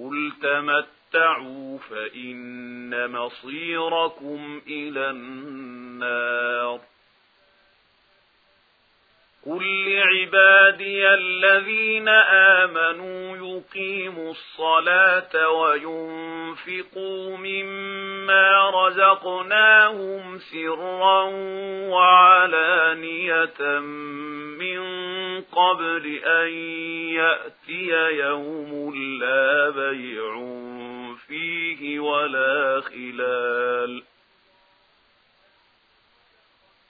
قل تمتعوا فإن مصيركم إلى النار قُل لِّعِبَادِيَ الَّذِينَ آمَنُوا يُقِيمُوا الصَّلَاةَ وَيُنفِقُوا مِمَّا رَزَقْنَاهُمْ سِرًّا وَعَلَانِيَةً مِّن قَبْلِ أَن يَأْتِيَ يَوْمٌ لَّا بَيْعٌ فِيهِ وَلَا خِلَالٌ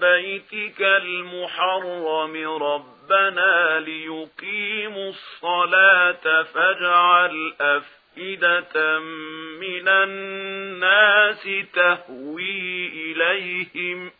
بيتك المحرم ربنا ليقيموا الصلاة فاجعل أفئدة من الناس تهوي إليهم ۖ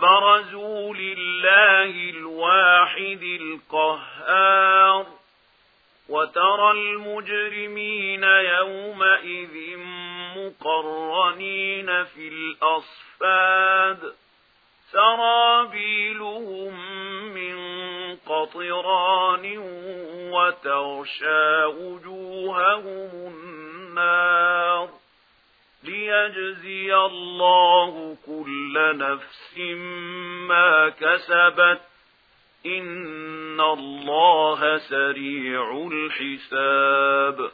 وبرزوا لله الواحد القهار وترى المجرمين يومئذ مقرنين في الأصفاد سرابيلهم من قطران وتغشى وجوههم النار ليجزي الله كل نفس ما كسبت إن الله سريع الحساب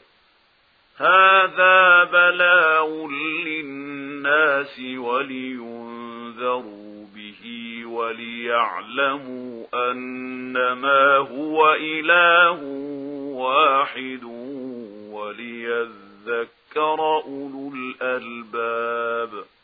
هذا بلاء للناس ولينذروا به وليعلموا أنما هو إله واحد وليذكر أولو الألباب